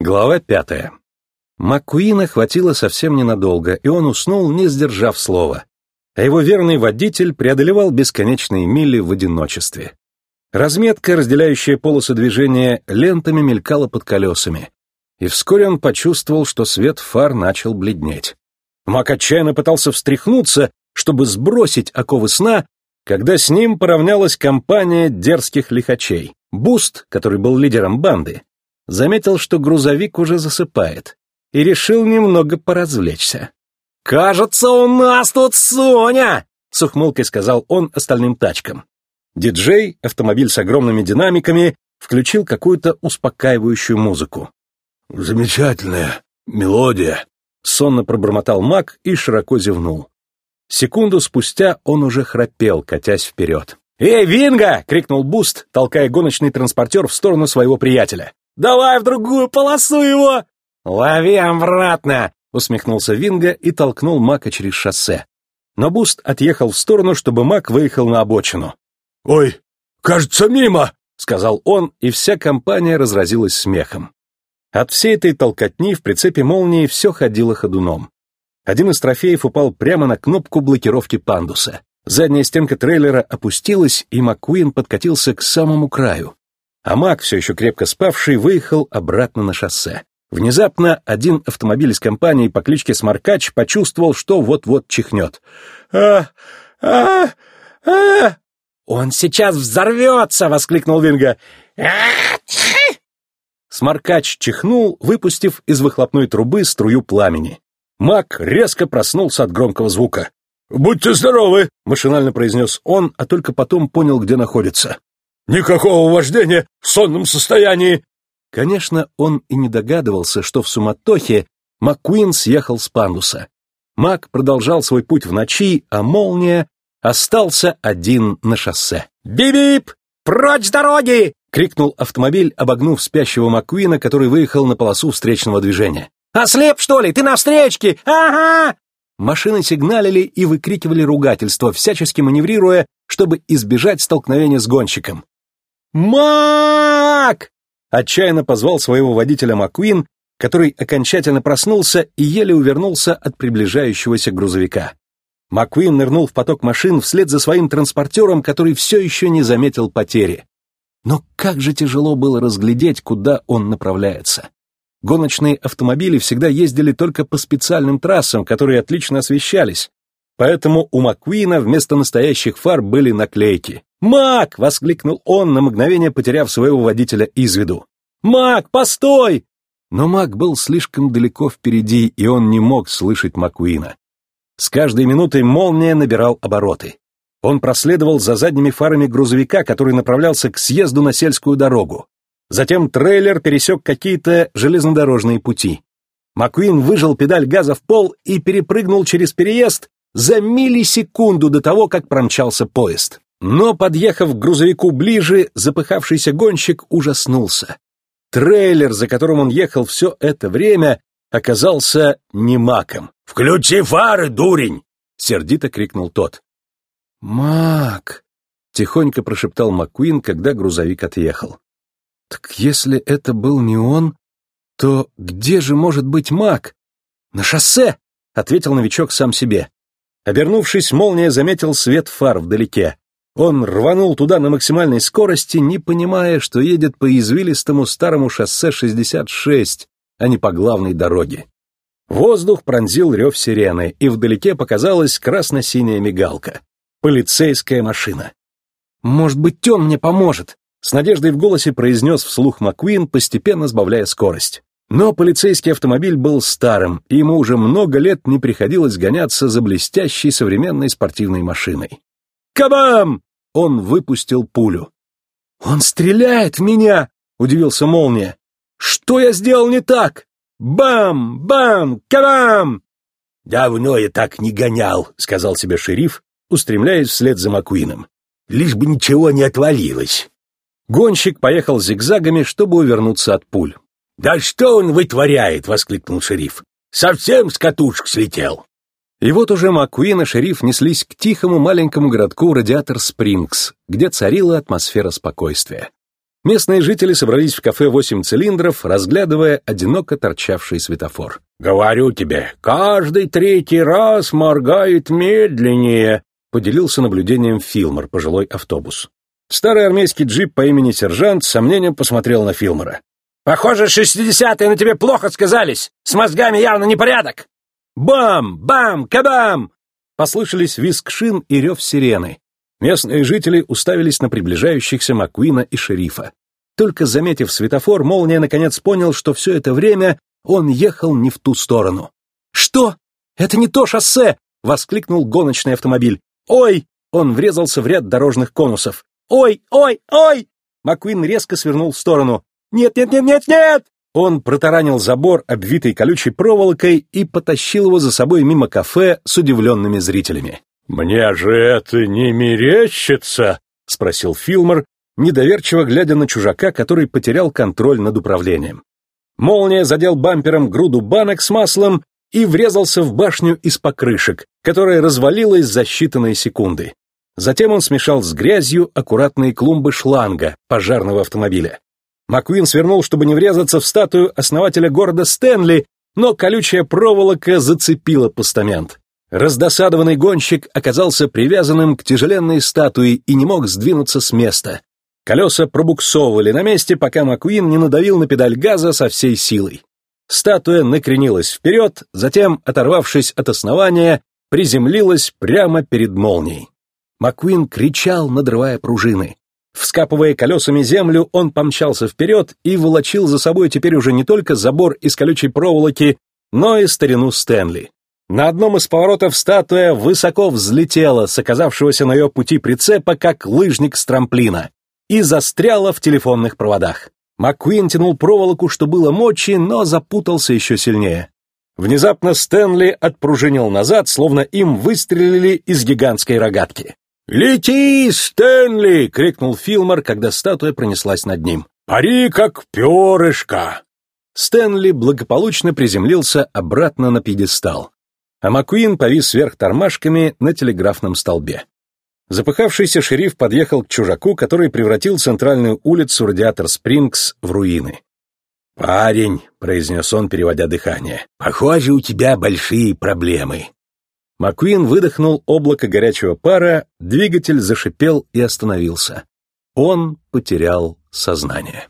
Глава пятая. Маккуина хватило совсем ненадолго, и он уснул, не сдержав слова. А его верный водитель преодолевал бесконечные мили в одиночестве. Разметка, разделяющая полосы движения, лентами мелькала под колесами. И вскоре он почувствовал, что свет фар начал бледнеть. Мак отчаянно пытался встряхнуться, чтобы сбросить оковы сна, когда с ним поравнялась компания дерзких лихачей. Буст, который был лидером банды, заметил, что грузовик уже засыпает, и решил немного поразвлечься. «Кажется, у нас тут Соня!» — с ухмылкой сказал он остальным тачкам. Диджей, автомобиль с огромными динамиками, включил какую-то успокаивающую музыку. «Замечательная мелодия», — сонно пробормотал Мак и широко зевнул. Секунду спустя он уже храпел, катясь вперед. «Эй, Винга!» — крикнул Буст, толкая гоночный транспортер в сторону своего приятеля. Давай в другую полосу его!» «Лови обратно!» — усмехнулся Винга и толкнул Мака через шоссе. Но Буст отъехал в сторону, чтобы Мак выехал на обочину. «Ой, кажется, мимо!» — сказал он, и вся компания разразилась смехом. От всей этой толкотни в прицепе молнии все ходило ходуном. Один из трофеев упал прямо на кнопку блокировки пандуса. Задняя стенка трейлера опустилась, и Маккуин подкатился к самому краю а Мак, все еще крепко спавший, выехал обратно на шоссе. Внезапно один автомобиль из компании по кличке Смаркач почувствовал, что вот-вот чихнет. «А! А! А!» «Он сейчас взорвется!» — воскликнул Винга. Смаркач чихнул, выпустив из выхлопной трубы струю пламени. Мак резко проснулся от громкого звука. «Будьте здоровы!» — машинально произнес он, а только потом понял, где находится. Никакого вождения в сонном состоянии!» Конечно, он и не догадывался, что в суматохе Маккуин съехал с пандуса. Мак продолжал свой путь в ночи, а молния остался один на шоссе. «Бип-бип! Прочь с дороги!» — крикнул автомобиль, обогнув спящего Маккуина, который выехал на полосу встречного движения. «Ослеп, что ли? Ты на встречке? Ага!» Машины сигналили и выкрикивали ругательства, всячески маневрируя, чтобы избежать столкновения с гонщиком. «Мак!» — отчаянно позвал своего водителя Маккуин, который окончательно проснулся и еле увернулся от приближающегося грузовика. Маккуин нырнул в поток машин вслед за своим транспортером, который все еще не заметил потери. Но как же тяжело было разглядеть, куда он направляется. Гоночные автомобили всегда ездили только по специальным трассам, которые отлично освещались, поэтому у Маккуина вместо настоящих фар были наклейки. «Мак!» — воскликнул он, на мгновение потеряв своего водителя из виду. «Мак, постой!» Но Мак был слишком далеко впереди, и он не мог слышать Маккуина. С каждой минутой молния набирал обороты. Он проследовал за задними фарами грузовика, который направлялся к съезду на сельскую дорогу. Затем трейлер пересек какие-то железнодорожные пути. Маккуин выжал педаль газа в пол и перепрыгнул через переезд за миллисекунду до того, как промчался поезд. Но, подъехав к грузовику ближе, запыхавшийся гонщик ужаснулся. Трейлер, за которым он ехал все это время, оказался не маком. «Включи фары, дурень!» — сердито крикнул тот. «Мак!» — тихонько прошептал Маккуин, когда грузовик отъехал. «Так если это был не он, то где же может быть Мак?» «На шоссе!» — ответил новичок сам себе. Обернувшись, молния заметил свет фар вдалеке. Он рванул туда на максимальной скорости, не понимая, что едет по извилистому старому шоссе 66, а не по главной дороге. Воздух пронзил рев сирены, и вдалеке показалась красно-синяя мигалка. Полицейская машина. «Может быть, он мне поможет?» С надеждой в голосе произнес вслух Маккуин, постепенно сбавляя скорость. Но полицейский автомобиль был старым, и ему уже много лет не приходилось гоняться за блестящей современной спортивной машиной. «Кабам!» Он выпустил пулю. «Он стреляет в меня!» — удивился Молния. «Что я сделал не так? Бам! Бам! Кабам!» «Давно я так не гонял», — сказал себе шериф, устремляясь вслед за Маккуином. «Лишь бы ничего не отвалилось». Гонщик поехал зигзагами, чтобы увернуться от пуль. «Да что он вытворяет?» — воскликнул шериф. «Совсем с катушек слетел». И вот уже Маккуин и шериф неслись к тихому маленькому городку Радиатор Спрингс, где царила атмосфера спокойствия. Местные жители собрались в кафе «Восемь цилиндров», разглядывая одиноко торчавший светофор. «Говорю тебе, каждый третий раз моргает медленнее», поделился наблюдением Филмор, пожилой автобус. Старый армейский джип по имени Сержант с сомнением посмотрел на Филмора. «Похоже, шестидесятые на тебе плохо сказались. С мозгами явно непорядок». «Бам! Бам! Кабам!» Послышались визг шин и рев сирены. Местные жители уставились на приближающихся Маккуина и шерифа. Только заметив светофор, Молния наконец понял, что все это время он ехал не в ту сторону. «Что? Это не то шоссе!» — воскликнул гоночный автомобиль. «Ой!» — он врезался в ряд дорожных конусов. «Ой! Ой! Ой!» Маккуин резко свернул в сторону. «Нет, нет, нет, нет, нет!» Он протаранил забор, обвитый колючей проволокой, и потащил его за собой мимо кафе с удивленными зрителями. «Мне же это не мерещится?» — спросил Филмор, недоверчиво глядя на чужака, который потерял контроль над управлением. Молния задел бампером груду банок с маслом и врезался в башню из покрышек, которая развалилась за считанные секунды. Затем он смешал с грязью аккуратные клумбы шланга пожарного автомобиля. Маккуин свернул, чтобы не врезаться в статую основателя города Стэнли, но колючая проволока зацепила постамент. Раздосадованный гонщик оказался привязанным к тяжеленной статуе и не мог сдвинуться с места. Колеса пробуксовывали на месте, пока Маккуин не надавил на педаль газа со всей силой. Статуя накренилась вперед, затем, оторвавшись от основания, приземлилась прямо перед молнией. Маккуин кричал, надрывая пружины. Вскапывая колесами землю, он помчался вперед и волочил за собой теперь уже не только забор из колючей проволоки, но и старину Стэнли. На одном из поворотов статуя высоко взлетела с оказавшегося на ее пути прицепа, как лыжник с трамплина, и застряла в телефонных проводах. Маккуин тянул проволоку, что было мочи, но запутался еще сильнее. Внезапно Стэнли отпружинил назад, словно им выстрелили из гигантской рогатки. «Лети, Стэнли!» — крикнул Филмор, когда статуя пронеслась над ним. «Пари, как перышко!» Стэнли благополучно приземлился обратно на пьедестал а Маккуин повис вверх тормашками на телеграфном столбе. Запыхавшийся шериф подъехал к чужаку, который превратил центральную улицу Радиатор Спрингс в руины. «Парень», — произнес он, переводя дыхание, — «похоже, у тебя большие проблемы». Маккуин выдохнул облако горячего пара, двигатель зашипел и остановился. Он потерял сознание.